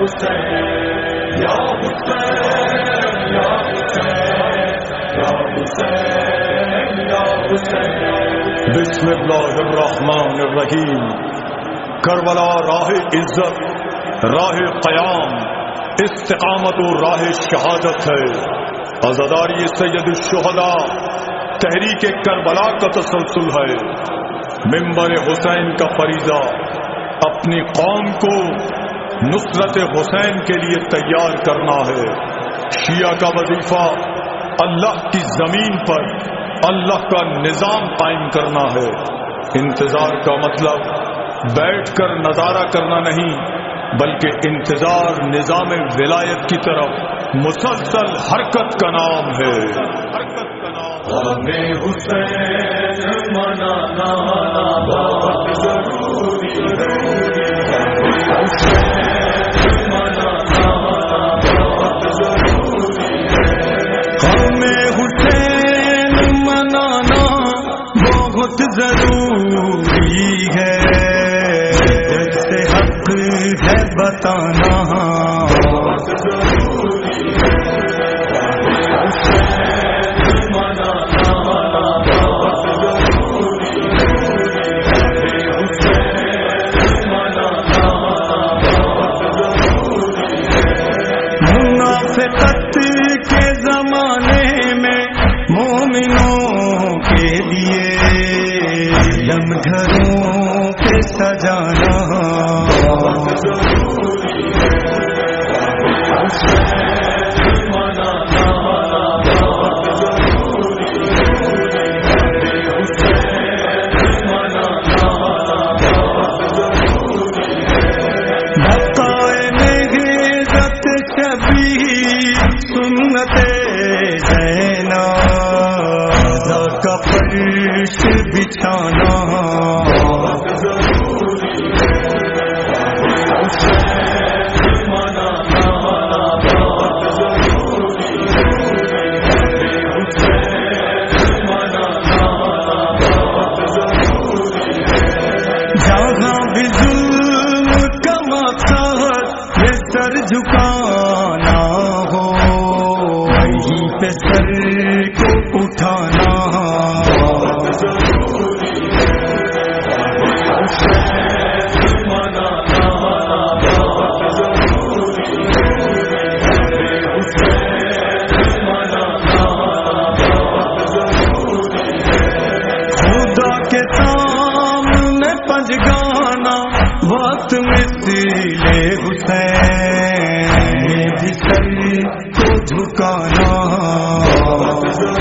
بسم اللہ الرحمن الرحیم. کربلا راہ عزت، راہ قیام، استقامت و راہ شہادت ہے۔ ازاداری سید الشہداء، تحریک کربلا کا تسلسل ہے۔ ممبر حسین کا فریضہ، اپنی قوم کو نصرت حسین کے لیے تیار کرنا ہے۔ شیعہ کا وظیفہ اللہ کی زمین پر اللہ کا نظام قائم کرنا ہے۔ انتظار کا مطلب بیٹھ کر نظارہ کرنا نہیں، بلکہ انتظار نظام ولایت کی طرف مسلسل حرکت کا نام ہے۔ ہمیں حسین منانا ضروری ہے۔ ضروری ہے۔ جیسے حق ہے بتانا۔ ضروری ہے۔ لم گھروں پہ سجانا۔ بہت ضروری ہے حسین جھکانا ہو۔ وہیں پہ سر پنج گانا وقت مثل حسین۔ بھی سر کو جھکانا۔ بہت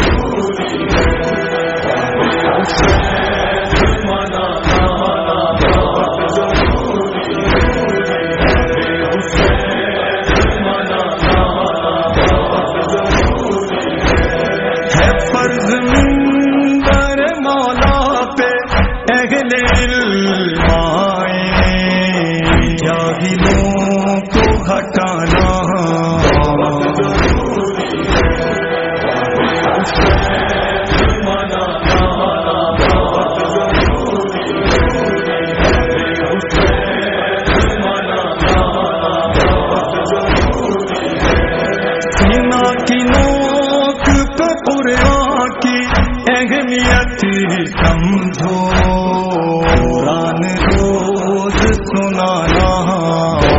سینا کی نوک پہ قرآن کی اہمیت سمجھو قرآن روز سنانا